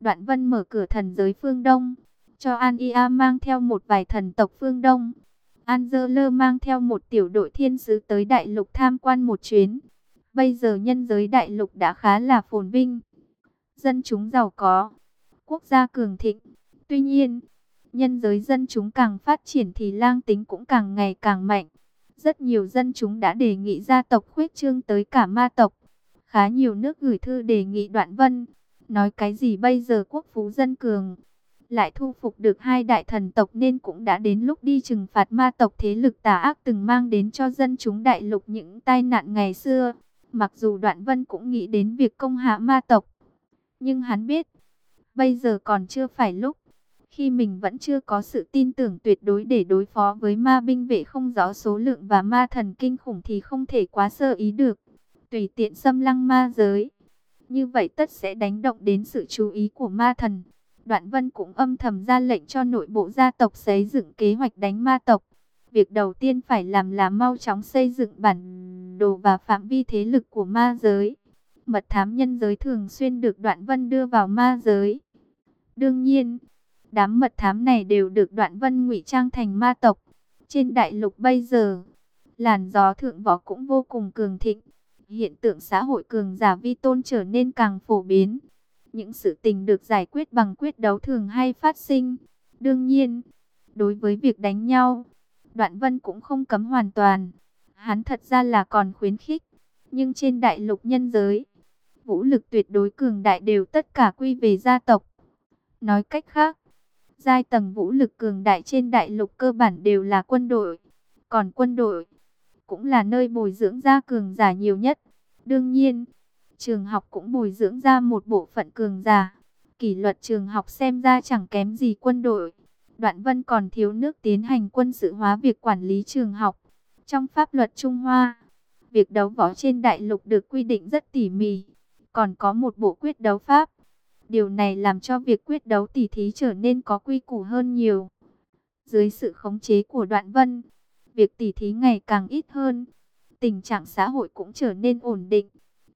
Đoạn Vân mở cửa thần giới phương Đông, cho An Ia mang theo một vài thần tộc phương Đông. Angela mang theo một tiểu đội thiên sứ tới đại lục tham quan một chuyến. Bây giờ nhân giới đại lục đã khá là phồn vinh. Dân chúng giàu có, quốc gia cường thịnh. Tuy nhiên, nhân giới dân chúng càng phát triển thì lang tính cũng càng ngày càng mạnh. Rất nhiều dân chúng đã đề nghị gia tộc khuyết trương tới cả ma tộc. Khá nhiều nước gửi thư đề nghị đoạn vân. Nói cái gì bây giờ quốc phú dân cường. Lại thu phục được hai đại thần tộc nên cũng đã đến lúc đi trừng phạt ma tộc thế lực tà ác từng mang đến cho dân chúng đại lục những tai nạn ngày xưa. Mặc dù đoạn vân cũng nghĩ đến việc công hạ ma tộc. Nhưng hắn biết, bây giờ còn chưa phải lúc. Khi mình vẫn chưa có sự tin tưởng tuyệt đối để đối phó với ma binh vệ không rõ số lượng và ma thần kinh khủng thì không thể quá sơ ý được. Tùy tiện xâm lăng ma giới. Như vậy tất sẽ đánh động đến sự chú ý của ma thần. Đoạn vân cũng âm thầm ra lệnh cho nội bộ gia tộc xây dựng kế hoạch đánh ma tộc. Việc đầu tiên phải làm là mau chóng xây dựng bản đồ và phạm vi thế lực của ma giới. Mật thám nhân giới thường xuyên được đoạn vân đưa vào ma giới. Đương nhiên, Đám mật thám này đều được đoạn vân ngụy trang thành ma tộc. Trên đại lục bây giờ, làn gió thượng võ cũng vô cùng cường thịnh. Hiện tượng xã hội cường giả vi tôn trở nên càng phổ biến. Những sự tình được giải quyết bằng quyết đấu thường hay phát sinh. Đương nhiên, đối với việc đánh nhau, đoạn vân cũng không cấm hoàn toàn. Hắn thật ra là còn khuyến khích. Nhưng trên đại lục nhân giới, vũ lực tuyệt đối cường đại đều tất cả quy về gia tộc. Nói cách khác, Giai tầng vũ lực cường đại trên đại lục cơ bản đều là quân đội. Còn quân đội cũng là nơi bồi dưỡng ra cường giả nhiều nhất. Đương nhiên, trường học cũng bồi dưỡng ra một bộ phận cường giả. Kỷ luật trường học xem ra chẳng kém gì quân đội. Đoạn Vân còn thiếu nước tiến hành quân sự hóa việc quản lý trường học. Trong pháp luật Trung Hoa, việc đấu võ trên đại lục được quy định rất tỉ mỉ. Còn có một bộ quyết đấu pháp Điều này làm cho việc quyết đấu tỉ thí trở nên có quy củ hơn nhiều. Dưới sự khống chế của đoạn vân, việc tỉ thí ngày càng ít hơn. Tình trạng xã hội cũng trở nên ổn định.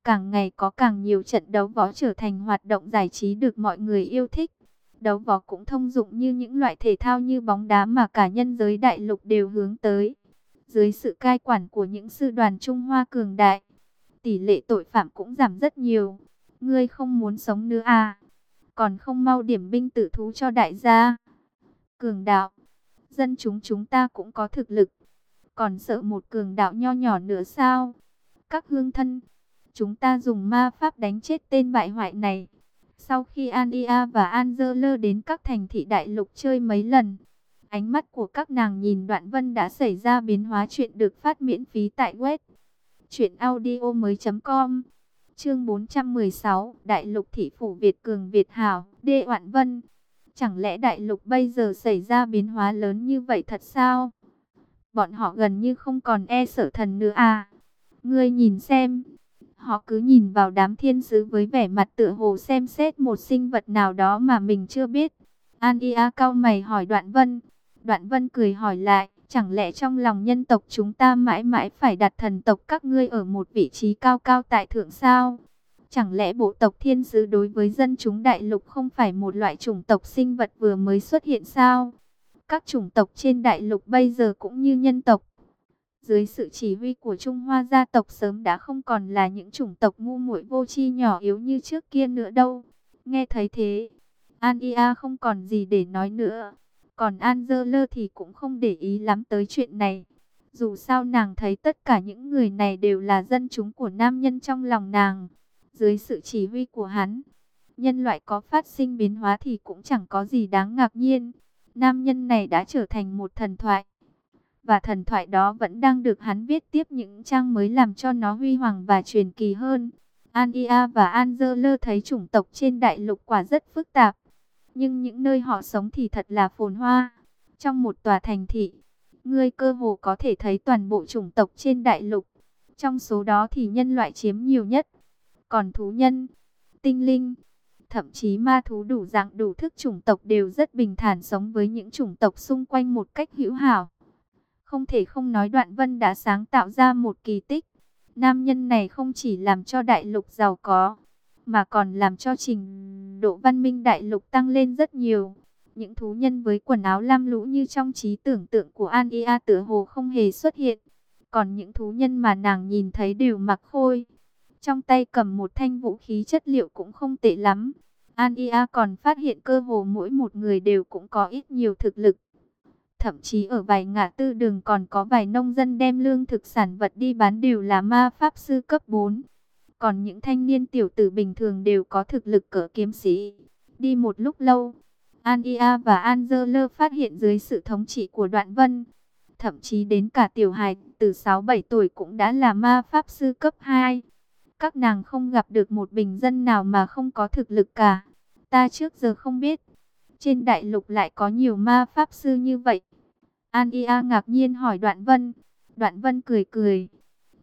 Càng ngày có càng nhiều trận đấu võ trở thành hoạt động giải trí được mọi người yêu thích. Đấu võ cũng thông dụng như những loại thể thao như bóng đá mà cả nhân giới đại lục đều hướng tới. Dưới sự cai quản của những sư đoàn Trung Hoa cường đại, tỷ lệ tội phạm cũng giảm rất nhiều. Ngươi không muốn sống nữa à? Còn không mau điểm binh tử thú cho đại gia. Cường đạo, Dân chúng chúng ta cũng có thực lực. Còn sợ một cường đạo nho nhỏ nữa sao? Các hương thân, chúng ta dùng ma pháp đánh chết tên bại hoại này. Sau khi Ania và Angela đến các thành thị đại lục chơi mấy lần, ánh mắt của các nàng nhìn đoạn vân đã xảy ra biến hóa chuyện được phát miễn phí tại web. Chuyện audio mới.com Chương 416 Đại lục thị phủ Việt Cường Việt Hảo Đê Oạn Vân Chẳng lẽ đại lục bây giờ xảy ra biến hóa lớn như vậy thật sao? Bọn họ gần như không còn e sợ thần nữa à? Ngươi nhìn xem, Họ cứ nhìn vào đám thiên sứ với vẻ mặt tựa hồ xem xét một sinh vật nào đó mà mình chưa biết. An Ia cao mày hỏi Đoạn Vân. Đoạn Vân cười hỏi lại, chẳng lẽ trong lòng nhân tộc chúng ta mãi mãi phải đặt thần tộc các ngươi ở một vị trí cao cao tại thượng sao? Chẳng lẽ bộ tộc thiên sứ đối với dân chúng đại lục không phải một loại chủng tộc sinh vật vừa mới xuất hiện sao? Các chủng tộc trên đại lục bây giờ cũng như nhân tộc, dưới sự chỉ huy của Trung Hoa gia tộc sớm đã không còn là những chủng tộc ngu muội vô tri nhỏ yếu như trước kia nữa đâu. Nghe thấy thế, An Ia không còn gì để nói nữa. Còn Angela thì cũng không để ý lắm tới chuyện này. Dù sao nàng thấy tất cả những người này đều là dân chúng của nam nhân trong lòng nàng. Dưới sự chỉ huy của hắn, nhân loại có phát sinh biến hóa thì cũng chẳng có gì đáng ngạc nhiên. Nam nhân này đã trở thành một thần thoại và thần thoại đó vẫn đang được hắn viết tiếp những trang mới làm cho nó huy hoàng và truyền kỳ hơn. Ania và Angela thấy chủng tộc trên đại lục quả rất phức tạp, nhưng những nơi họ sống thì thật là phồn hoa. Trong một tòa thành thị, ngươi cơ hồ có thể thấy toàn bộ chủng tộc trên đại lục. Trong số đó thì nhân loại chiếm nhiều nhất, còn thú nhân, tinh linh, thậm chí ma thú đủ dạng đủ thức chủng tộc đều rất bình thản sống với những chủng tộc xung quanh một cách hữu hảo. Không thể không nói Đoạn Vân đã sáng tạo ra một kỳ tích. Nam nhân này không chỉ làm cho đại lục giàu có, mà còn làm cho trình độ văn minh đại lục tăng lên rất nhiều. Những thú nhân với quần áo lam lũ như trong trí tưởng tượng của An Ia tựa hồ không hề xuất hiện. Còn những thú nhân mà nàng nhìn thấy đều mặc khôi. Trong tay cầm một thanh vũ khí chất liệu cũng không tệ lắm. An Ia còn phát hiện cơ hồ mỗi một người đều cũng có ít nhiều thực lực. Thậm chí ở vài ngã tư đường còn có vài nông dân đem lương thực sản vật đi bán đều là ma pháp sư cấp 4. Còn những thanh niên tiểu tử bình thường đều có thực lực cỡ kiếm sĩ. Đi một lúc lâu, Ania và Angela phát hiện dưới sự thống trị của Đoạn Vân. Thậm chí đến cả tiểu hài từ 6-7 tuổi cũng đã là ma pháp sư cấp 2. Các nàng không gặp được một bình dân nào mà không có thực lực cả. Ta trước giờ không biết. Trên đại lục lại có nhiều ma pháp sư như vậy. ania ngạc nhiên hỏi Đoạn Vân. Đoạn Vân cười cười.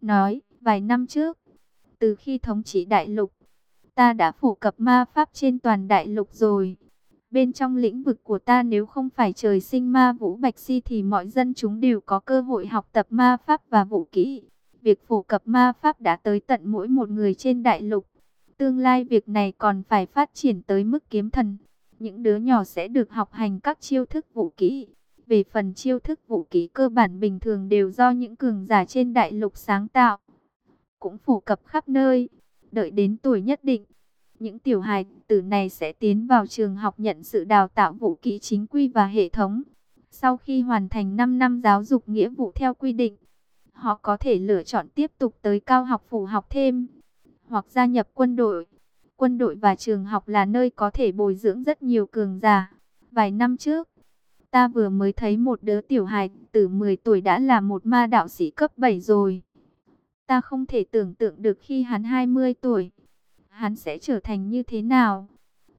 Nói, vài năm trước, từ khi thống trị đại lục, ta đã phổ cập ma pháp trên toàn đại lục rồi. Bên trong lĩnh vực của ta nếu không phải trời sinh ma vũ bạch si thì mọi dân chúng đều có cơ hội học tập ma pháp và vũ kỹ. Việc phổ cập ma pháp đã tới tận mỗi một người trên đại lục. Tương lai việc này còn phải phát triển tới mức kiếm thần. Những đứa nhỏ sẽ được học hành các chiêu thức vũ kỹ. Về phần chiêu thức vũ kỹ cơ bản bình thường đều do những cường giả trên đại lục sáng tạo. Cũng phủ cập khắp nơi. Đợi đến tuổi nhất định, những tiểu hài tử này sẽ tiến vào trường học nhận sự đào tạo vũ kỹ chính quy và hệ thống. Sau khi hoàn thành 5 năm giáo dục nghĩa vụ theo quy định, họ có thể lựa chọn tiếp tục tới cao học phủ học thêm, hoặc gia nhập quân đội. Quân đội và trường học là nơi có thể bồi dưỡng rất nhiều cường giả. Vài năm trước, ta vừa mới thấy một đứa tiểu hài từ 10 tuổi đã là một ma đạo sĩ cấp 7 rồi. Ta không thể tưởng tượng được khi hắn 20 tuổi, hắn sẽ trở thành như thế nào?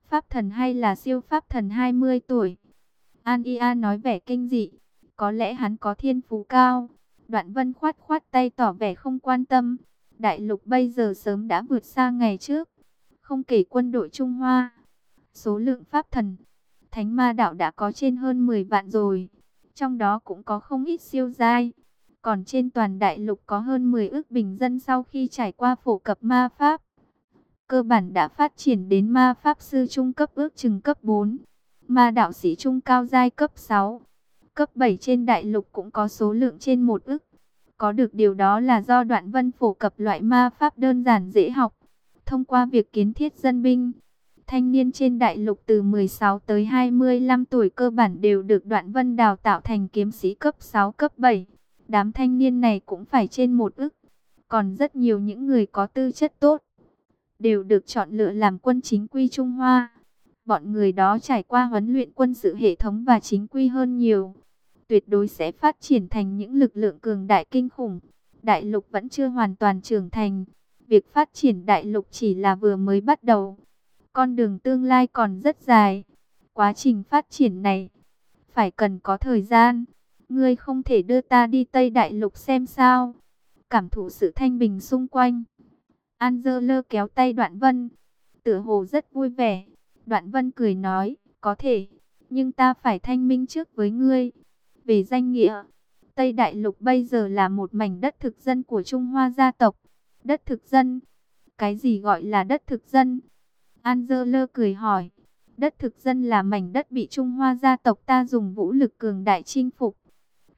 Pháp thần hay là siêu pháp thần 20 tuổi? An Ia nói vẻ kinh dị, có lẽ hắn có thiên phú cao. Đoạn vân khoát khoát tay tỏ vẻ không quan tâm. Đại lục bây giờ sớm đã vượt xa ngày trước. Không kể quân đội Trung Hoa, số lượng pháp thần, thánh ma đạo đã có trên hơn 10 vạn rồi. Trong đó cũng có không ít siêu giai. Còn trên toàn đại lục có hơn 10 ước bình dân sau khi trải qua phổ cập ma pháp. Cơ bản đã phát triển đến ma pháp sư trung cấp ước chừng cấp 4. Ma đạo sĩ trung cao giai cấp 6. Cấp 7 trên đại lục cũng có số lượng trên một ước. Có được điều đó là do đoạn vân phổ cập loại ma pháp đơn giản dễ học thông qua việc kiến thiết dân binh, Thanh niên trên đại lục từ 16 tới 25 tuổi cơ bản đều được Đoạn Vân đào tạo thành kiếm sĩ cấp 6 cấp 7. Đám thanh niên này cũng phải trên một ức. Còn rất nhiều những người có tư chất tốt. Đều được chọn lựa làm quân chính quy Trung Hoa. Bọn người đó trải qua huấn luyện quân sự hệ thống và chính quy hơn nhiều. Tuyệt đối sẽ phát triển thành những lực lượng cường đại kinh khủng. Đại lục vẫn chưa hoàn toàn trưởng thành. Việc phát triển đại lục chỉ là vừa mới bắt đầu. Con đường tương lai còn rất dài. Quá trình phát triển này phải cần có thời gian. Ngươi không thể đưa ta đi Tây Đại Lục xem sao. Cảm thụ sự thanh bình xung quanh. Angela kéo tay Đoạn Vân. Tựa hồ rất vui vẻ. Đoạn Vân cười nói, có thể. Nhưng ta phải thanh minh trước với ngươi. Về danh nghĩa, Tây Đại Lục bây giờ là một mảnh đất thực dân của Trung Hoa gia tộc. Đất thực dân. Cái gì gọi là đất thực dân? Angela cười hỏi. Đất thực dân là mảnh đất bị Trung Hoa gia tộc ta dùng vũ lực cường đại chinh phục.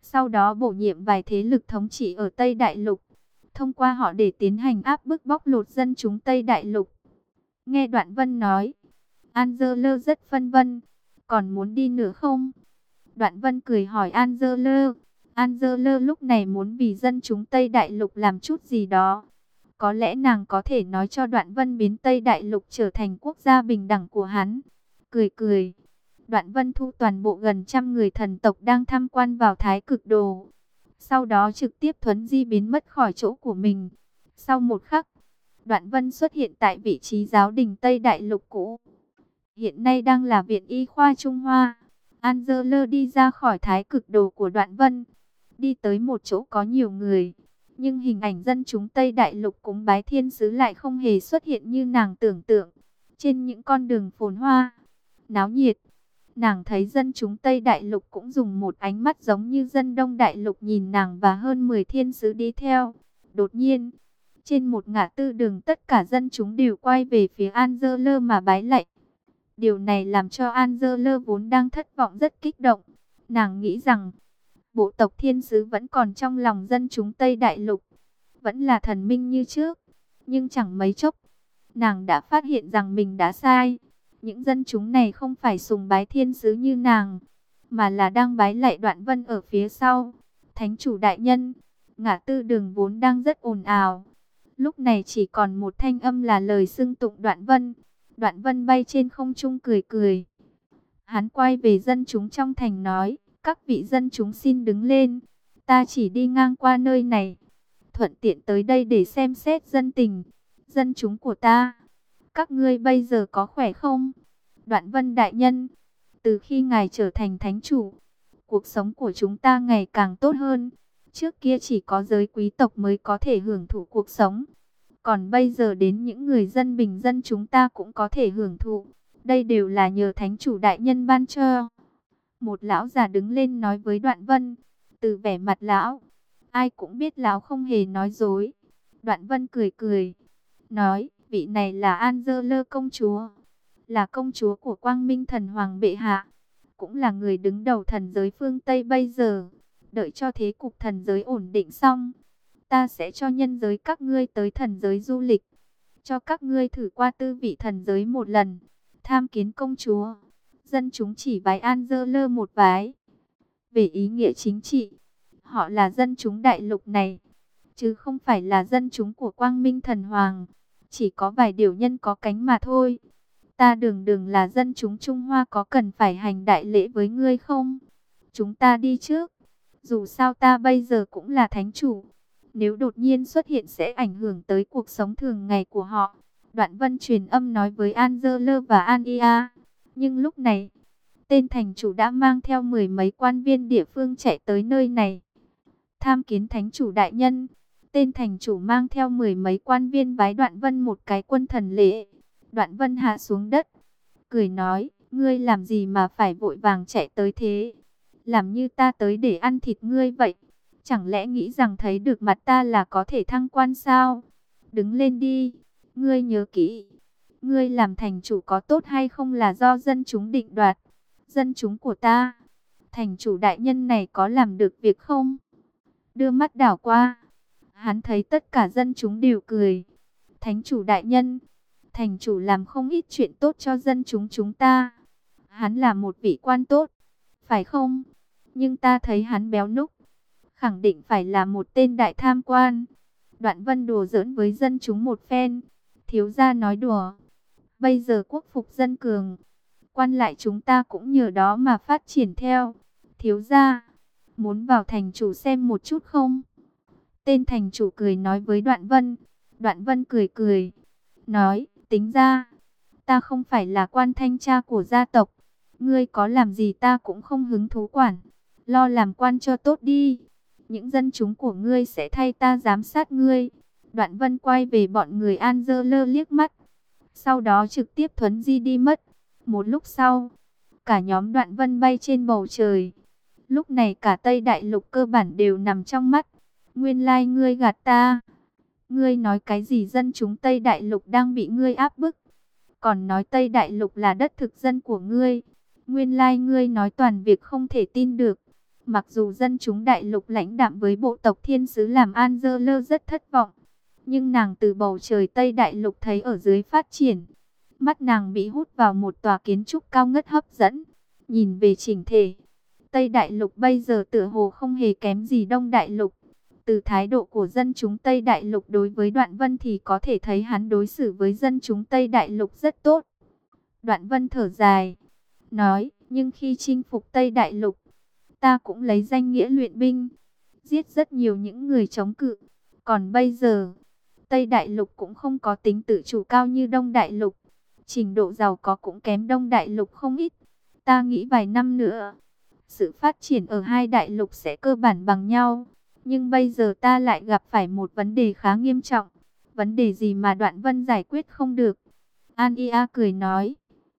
Sau đó bổ nhiệm vài thế lực thống trị ở Tây Đại Lục. Thông qua họ để tiến hành áp bức bóc lột dân chúng Tây Đại Lục. Nghe Đoạn Vân nói. Angela rất phân vân. Còn muốn đi nữa không? Đoạn Vân cười hỏi Angela. Angela lúc này muốn vì dân chúng Tây Đại Lục làm chút gì đó. Có lẽ nàng có thể nói cho Đoạn Vân biến Tây Đại Lục trở thành quốc gia bình đẳng của hắn. Cười cười. Đoạn Vân thu toàn bộ gần trăm người thần tộc đang tham quan vào Thái Cực Đồ. Sau đó trực tiếp thuấn di biến mất khỏi chỗ của mình. Sau một khắc, Đoạn Vân xuất hiện tại vị trí giáo đình Tây Đại Lục cũ. Hiện nay đang là Viện Y Khoa Trung Hoa. Angela đi ra khỏi Thái Cực Đồ của Đoạn Vân. Đi tới một chỗ có nhiều người. Nhưng hình ảnh dân chúng Tây Đại Lục cúng bái thiên sứ lại không hề xuất hiện như nàng tưởng tượng. Trên những con đường phồn hoa, náo nhiệt, nàng thấy dân chúng Tây Đại Lục cũng dùng một ánh mắt giống như dân Đông Đại Lục nhìn nàng và hơn 10 thiên sứ đi theo. Đột nhiên, trên một ngã tư đường tất cả dân chúng đều quay về phía Angela mà bái lạy. Điều này làm cho Angela vốn đang thất vọng rất kích động. Nàng nghĩ rằng, bộ tộc thiên sứ vẫn còn trong lòng dân chúng Tây Đại Lục. Vẫn là thần minh như trước. Nhưng chẳng mấy chốc, nàng đã phát hiện rằng mình đã sai. Những dân chúng này không phải sùng bái thiên sứ như nàng, mà là đang bái lạy đoạn vân ở phía sau. Thánh chủ đại nhân, ngã tư đường vốn đang rất ồn ào. Lúc này chỉ còn một thanh âm là lời xưng tụng đoạn vân. Đoạn vân bay trên không trung cười cười. Hắn quay về dân chúng trong thành nói, các vị dân chúng xin đứng lên. Ta chỉ đi ngang qua nơi này. Thuận tiện tới đây để xem xét dân tình. Dân chúng của ta. Các ngươi bây giờ có khỏe không? Đoạn vân đại nhân. Từ khi ngài trở thành thánh chủ. Cuộc sống của chúng ta ngày càng tốt hơn. Trước kia chỉ có giới quý tộc mới có thể hưởng thụ cuộc sống. Còn bây giờ đến những người dân bình dân chúng ta cũng có thể hưởng thụ. Đây đều là nhờ thánh chủ đại nhân ban cho. Một lão già đứng lên nói với đoạn vân. Từ vẻ mặt lão, ai cũng biết lão không hề nói dối. Đoạn vân cười cười, nói, vị này là Angela công chúa, là công chúa của quang minh thần hoàng bệ hạ, cũng là người đứng đầu thần giới phương Tây bây giờ. Đợi cho thế cục thần giới ổn định xong, ta sẽ cho nhân giới các ngươi tới thần giới du lịch, cho các ngươi thử qua tư vị thần giới một lần, tham kiến công chúa dân chúng chỉ vái An Dơ Lơ một vái. Về ý nghĩa chính trị, họ là dân chúng đại lục này, chứ không phải là dân chúng của Quang Minh Thần Hoàng. Chỉ có vài điều nhân có cánh mà thôi. Ta đường đường là dân chúng Trung Hoa có cần phải hành đại lễ với ngươi không? Chúng ta đi trước. Dù sao ta bây giờ cũng là thánh chủ. Nếu đột nhiên xuất hiện sẽ ảnh hưởng tới cuộc sống thường ngày của họ. Đoạn vân truyền âm nói với An Dơ Lơ và An Ia. Nhưng lúc này, tên thành chủ đã mang theo mười mấy quan viên địa phương chạy tới nơi này. Tham kiến thánh chủ đại nhân, tên thành chủ mang theo mười mấy quan viên bái đoạn vân một cái quân thần lễ. Đoạn vân hạ xuống đất, cười nói, ngươi làm gì mà phải vội vàng chạy tới thế? Làm như ta tới để ăn thịt ngươi vậy. Chẳng lẽ nghĩ rằng thấy được mặt ta là có thể thăng quan sao? Đứng lên đi, ngươi nhớ kỹ Ngươi làm thành chủ có tốt hay không là do dân chúng định đoạt. Dân chúng của ta, thành chủ đại nhân này có làm được việc không? Đưa mắt đảo qua, hắn thấy tất cả dân chúng đều cười. Thánh chủ đại nhân, thành chủ làm không ít chuyện tốt cho dân chúng chúng ta. Hắn là một vị quan tốt, phải không? Nhưng ta thấy hắn béo núc, khẳng định phải là một tên đại tham quan. Đoạn vân đùa giỡn với dân chúng một phen, thiếu gia nói đùa. Bây giờ quốc phục dân cường, quan lại chúng ta cũng nhờ đó mà phát triển theo. Thiếu gia, muốn vào thành chủ xem một chút không? Tên thành chủ cười nói với Đoạn Vân. Đoạn Vân cười cười, nói, tính ra, ta không phải là quan thanh tra của gia tộc. Ngươi có làm gì ta cũng không hứng thú quản, lo làm quan cho tốt đi. Những dân chúng của ngươi sẽ thay ta giám sát ngươi. Đoạn Vân quay về bọn người An dơ lơ liếc mắt. Sau đó trực tiếp thuấn di đi mất. Một lúc sau, cả nhóm Đoạn Vân bay trên bầu trời. Lúc này cả Tây Đại Lục cơ bản đều nằm trong mắt. Nguyên lai like ngươi gạt ta. Ngươi nói cái gì dân chúng Tây Đại Lục đang bị ngươi áp bức. Còn nói Tây Đại Lục là đất thực dân của ngươi. Nguyên lai like ngươi nói toàn việc không thể tin được. Mặc dù dân chúng Đại Lục lãnh đạm với bộ tộc thiên sứ làm An Dơ Lơ rất thất vọng. Nhưng nàng từ bầu trời Tây Đại Lục thấy ở dưới phát triển. Mắt nàng bị hút vào một tòa kiến trúc cao ngất hấp dẫn. Nhìn về chỉnh thể. Tây Đại Lục bây giờ tựa hồ không hề kém gì Đông Đại Lục. Từ thái độ của dân chúng Tây Đại Lục đối với Đoạn Vân thì có thể thấy hắn đối xử với dân chúng Tây Đại Lục rất tốt. Đoạn Vân thở dài, nói, nhưng khi chinh phục Tây Đại Lục, ta cũng lấy danh nghĩa luyện binh, giết rất nhiều những người chống cự. Còn bây giờ, Tây Đại Lục cũng không có tính tự chủ cao như Đông Đại Lục. Trình độ giàu có cũng kém Đông Đại Lục không ít. Ta nghĩ vài năm nữa, sự phát triển ở hai đại lục sẽ cơ bản bằng nhau. Nhưng bây giờ ta lại gặp phải một vấn đề khá nghiêm trọng. Vấn đề gì mà đoạn vân giải quyết không được? An Ia cười nói.